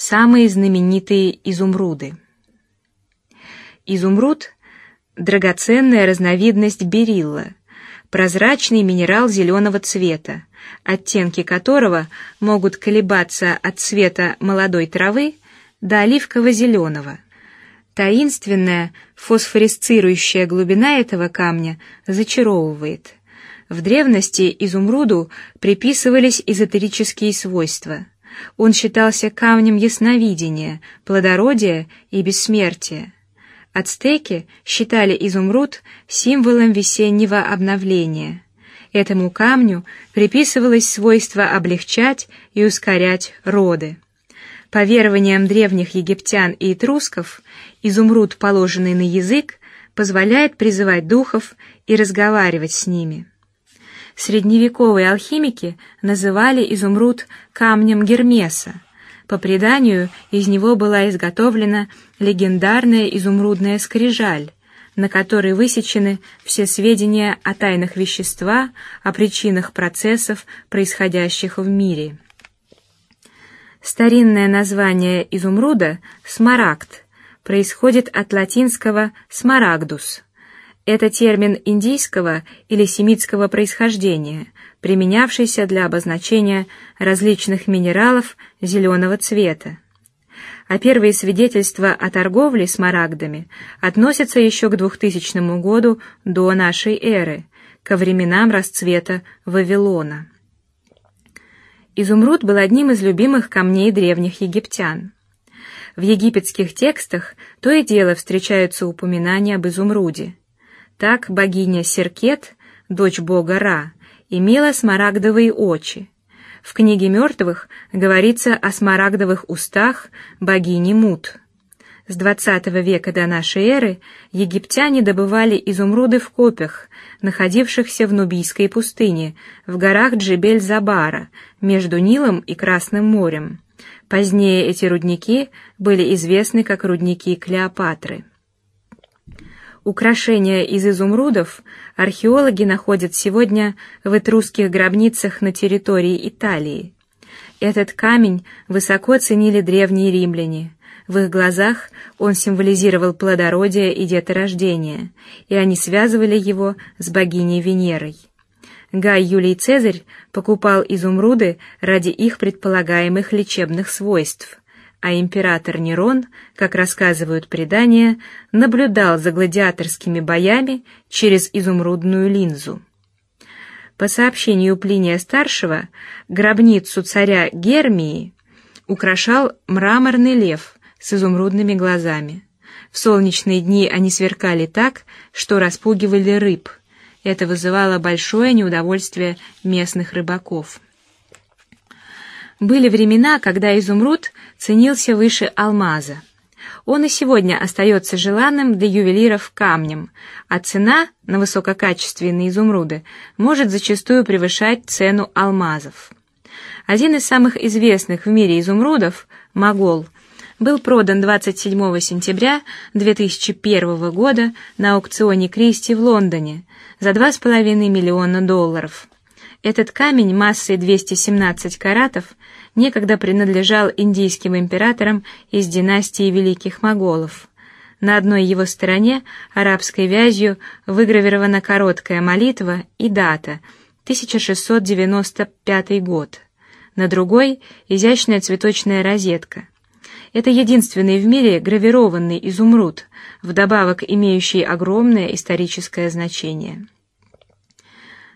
самые знаменитые изумруды. Изумруд – драгоценная разновидность берилла, прозрачный минерал зеленого цвета, оттенки которого могут колебаться от цвета молодой травы до оливково-зеленого. Таинственная фосфоресцирующая глубина этого камня зачаровывает. В древности изумруду приписывались эзотерические свойства. Он считался камнем ясновидения, плодородия и бессмертия. Ацтеки считали изумруд символом весеннего обновления. Этому камню приписывалось свойство облегчать и ускорять роды. По верованиям древних египтян и этрусков, изумруд, положенный на язык, позволяет призывать духов и разговаривать с ними. Средневековые алхимики называли изумруд камнем Гермеса. По преданию, из него была изготовлена легендарная изумрудная скрижаль, на которой высечены все сведения о тайнах вещества, о причинах процессов, происходящих в мире. Старинное название изумруда смарагд происходит от латинского смарагдус. Это термин индийского или семитского происхождения, применявшийся для обозначения различных минералов зеленого цвета. А первые свидетельства о торговле смарагдами относятся еще к 2000 году до нашей эры, ко временам расцвета Вавилона. Изумруд был одним из любимых камней древних египтян. В египетских текстах то и дело встречаются упоминания об изумруде. Так богиня Серкет, дочь бога Ра, имела смарагдовые очи. В книге мертвых говорится о смарагдовых устах богини Мут. С XX века до нашей эры египтяне добывали изумруды в копях, находившихся в Нубийской пустыне, в горах Джебель-Забара, между Нилом и Красным морем. Позднее эти рудники были известны как рудники Клеопатры. Украшения из изумрудов археологи находят сегодня в этрусских гробницах на территории Италии. Этот камень высоко ценили древние римляне. В их глазах он символизировал плодородие и деторождение, и они связывали его с богиней Венерой. Гай Юлий Цезарь покупал изумруды ради их предполагаемых лечебных свойств, а император Нерон, как рассказывают предания, наблюдал за гладиаторскими боями через изумрудную линзу. По сообщению Плиния старшего, гробницу царя Гермии украшал мраморный лев с изумрудными глазами. В солнечные дни они сверкали так, что распугивали рыб. Это вызывало большое неудовольствие местных рыбаков. Были времена, когда изумруд ценился выше алмаза. Он и сегодня остается желанным для ювелиров камнем, а цена на высококачественные изумруды может зачастую превышать цену алмазов. Один из самых известных в мире изумрудов, Могол, был продан 27 сентября 2001 года на аукционе Кристи в Лондоне за 2,5 миллиона долларов. Этот камень массой 217 каратов некогда принадлежал индийским императорам из династии великих моголов. На одной его стороне арабской вязью выгравирована короткая молитва и дата 1695 год. На другой изящная цветочная розетка. Это единственный в мире гравированный изумруд, вдобавок имеющий огромное историческое значение.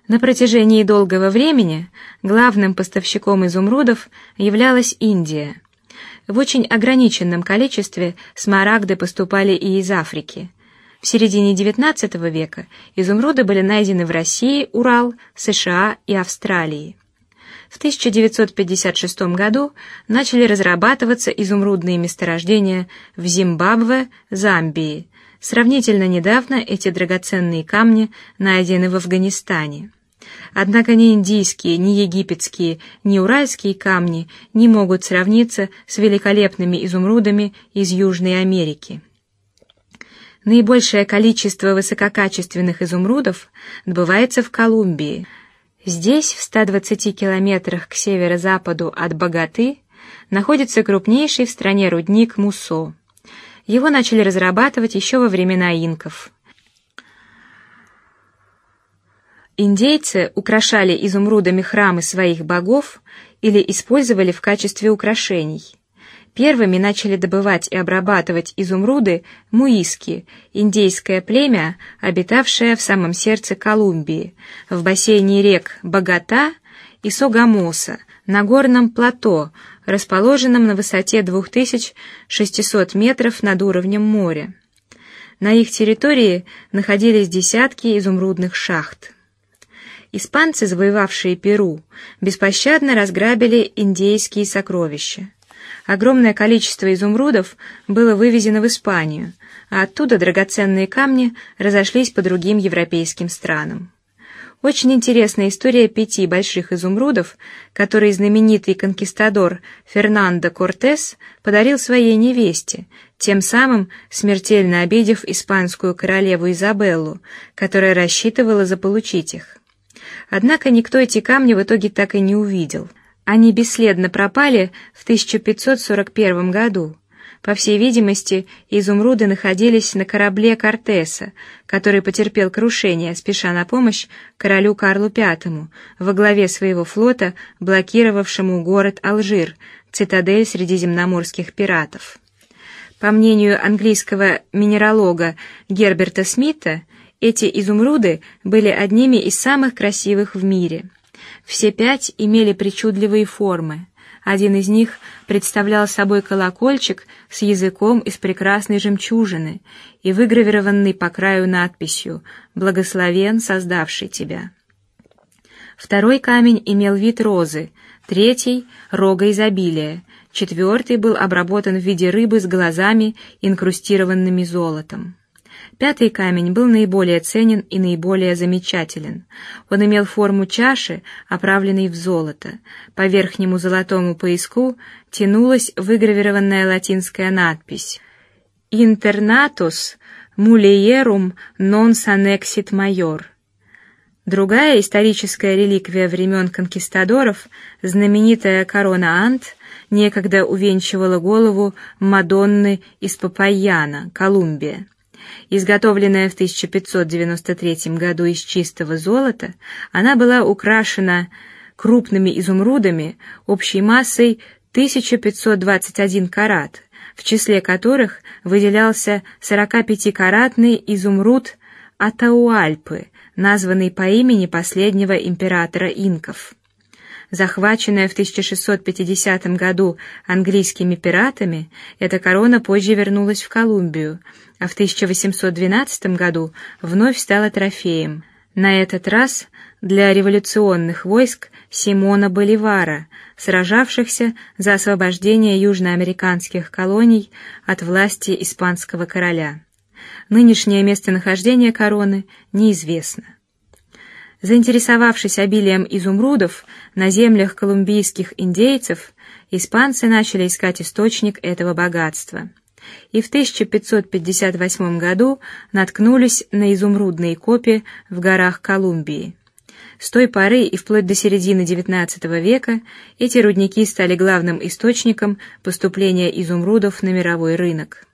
На протяжении долгого времени главным поставщиком изумрудов являлась Индия. В очень ограниченном количестве смарагды поступали и из Африки. В середине XIX века изумруды были найдены в России, Урал, США и Австралии. В 1956 году начали разрабатываться изумрудные месторождения в Зимбабве, Замбии. Сравнительно недавно эти драгоценные камни найдены в Афганистане. Однако ни индийские, ни египетские, ни уральские камни не могут сравниться с великолепными изумрудами из Южной Америки. Наибольшее количество высококачественных изумрудов добывается в Колумбии. Здесь, в 120 километрах к северо-западу от Богаты, находится крупнейший в стране рудник Мусо. Его начали разрабатывать еще во времена инков. Индейцы украшали изумрудами храмы своих богов или использовали в качестве украшений. Первыми начали добывать и обрабатывать изумруды муиски, индейское племя, обитавшее в самом сердце Колумбии, в бассейне рек Богата и Согамоса, на горном плато, расположенном на высоте 2600 метров над уровнем моря. На их территории находились десятки изумрудных шахт. Испанцы, завоевавшие Перу, беспощадно разграбили индейские сокровища. Огромное количество изумрудов было вывезено в Испанию, а оттуда драгоценные камни разошлись по другим европейским странам. Очень интересная история пяти больших изумрудов, которые знаменитый конкистадор Фернандо Кортес подарил своей невесте, тем самым смертельно обидев испанскую королеву Изабеллу, которая рассчитывала заполучить их. Однако никто эти камни в итоге так и не увидел. Они бесследно пропали в 1541 году. По всей видимости, изумруды находились на корабле Кортеса, который потерпел крушение, спеша на помощь королю Карлу V во главе своего флота, блокировавшему город Алжир, цитадель средиземноморских пиратов. По мнению английского минералога Герберта Смита, эти изумруды были одними из самых красивых в мире. Все пять имели причудливые формы. Один из них представлял собой колокольчик с языком из прекрасной жемчужины и выгравированный по краю надписью «Благословен создавший тебя». Второй камень имел вид розы, третий — рога изобилия, четвертый был обработан в виде рыбы с глазами, инкрустированными золотом. Пятый камень был наиболее ценен и наиболее замечателен. Он имел форму чаши, оправленной в золото. По верхнему золотому пояску тянулась выгравированная латинская надпись: "Internatus mulierum non sanexit major". Другая историческая реликвия времен конкистадоров, знаменитая корона Ант, некогда увенчивала голову Мадонны из Папайяна, Колумбия. Изготовленная в 1593 году из чистого золота, она была украшена крупными изумрудами общей массой 1521 карат, в числе которых выделялся 45-каратный изумруд Атауальпы, названный по имени последнего императора инков. Захваченная в 1650 году английскими пиратами, эта корона позже вернулась в Колумбию, а в 1812 году вновь стала трофеем. На этот раз для революционных войск Симона Боливара, сражавшихся за освобождение южноамериканских колоний от власти испанского короля. Нынешнее местонахождение короны неизвестно. Заинтересовавшись обилием изумрудов на землях колумбийских индейцев, испанцы начали искать источник этого богатства. И в 1558 году наткнулись на изумрудные копи в горах Колумбии. С той поры и вплоть до середины XIX века эти рудники стали главным источником поступления изумрудов на мировой рынок.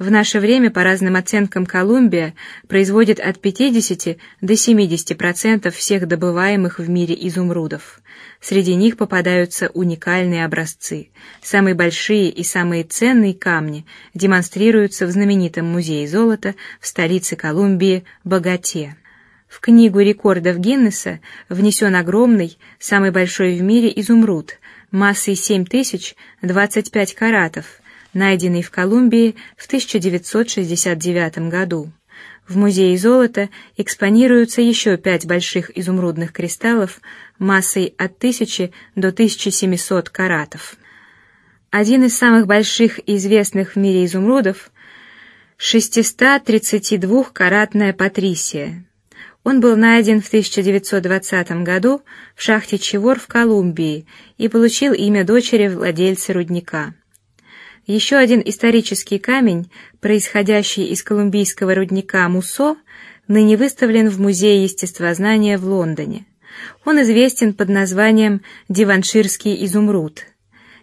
В наше время, по разным оценкам, Колумбия производит от 50 до 70 процентов всех добываемых в мире изумрудов. Среди них попадаются уникальные образцы. Самые большие и самые ценные камни демонстрируются в знаменитом музее золота в столице Колумбии Богате. В книгу рекордов Гиннесса внесен огромный, самый большой в мире изумруд массой 7025 каратов найденный в Колумбии в 1969 году. В музее золота экспонируются еще пять больших изумрудных кристаллов массой от 1000 до 1700 каратов. Один из самых больших известных в мире изумрудов 632-каратная Патрисия. Он был найден в 1920 году в шахте Чевор в Колумбии и получил имя дочери владельца рудника. Еще один исторический камень, происходящий из колумбийского рудника Мусо, ныне выставлен в музее естествознания в Лондоне. Он известен под названием Диванширский изумруд.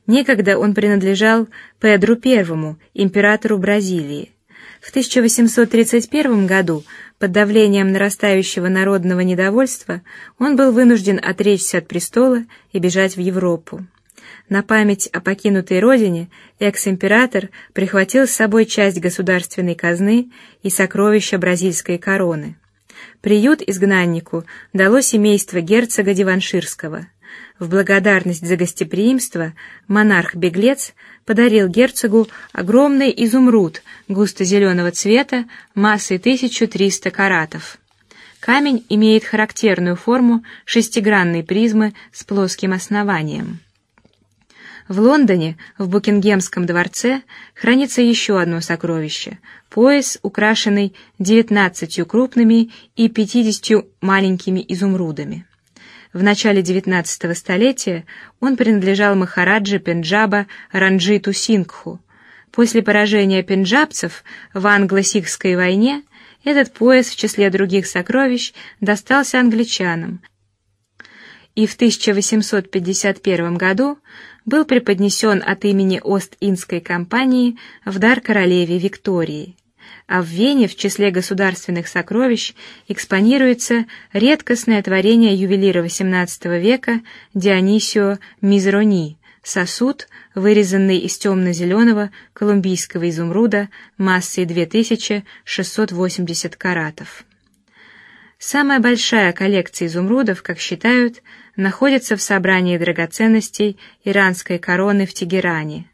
Некогда он принадлежал Педру I, императору Бразилии. В 1831 году, под давлением нарастающего народного недовольства, он был вынужден отречься от престола и бежать в Европу. На память о покинутой родине экс-император прихватил с собой часть государственной казны и сокровища бразильской короны. Приют изгнаннику дало семейство герцога Диванширского. В благодарность за гостеприимство монарх-беглец подарил герцогу огромный изумруд густо-зеленого цвета массой 1300 каратов. Камень имеет характерную форму шестигранной призмы с плоским основанием. В Лондоне, в Букингемском дворце, хранится еще одно сокровище: пояс, украшенный девятнадцатью крупными и пятидесятью маленькими изумрудами. В начале XIX столетия он принадлежал махараджи Пенджаба Ранджиту Сингху. После поражения пенджабцев в англо-сикхской войне этот пояс в числе других сокровищ достался англичанам. И в 1851 году был преподнесен от имени Ост-Индской компании в дар королеве Виктории. А в Вене в числе государственных сокровищ экспонируется редкостное творение ювелира XVIII века Дионисио Мизрони сосуд, вырезанный из темно-зеленого колумбийского изумруда массой 2680 каратов. Самая большая коллекция изумрудов, как считают, находится в собрании драгоценностей иранской короны в Тегеране,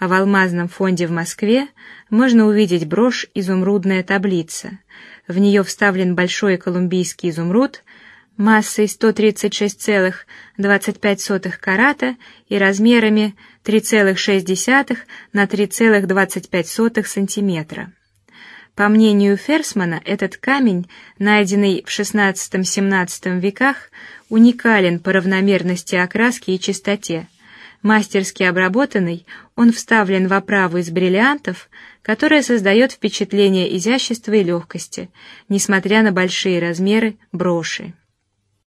а в алмазном фонде в Москве можно увидеть брошь «Изумрудная таблица». В нее вставлен большой колумбийский изумруд массой 136,25 карата и размерами 3,6 на 3,25 сантиметра. По мнению Ферсмана, этот камень, найденный в XVI-XVII веках, уникален по равномерности окраски и чистоте. Мастерски обработанный, он вставлен в оправу из бриллиантов, которая создает впечатление изящества и легкости, несмотря на большие размеры броши.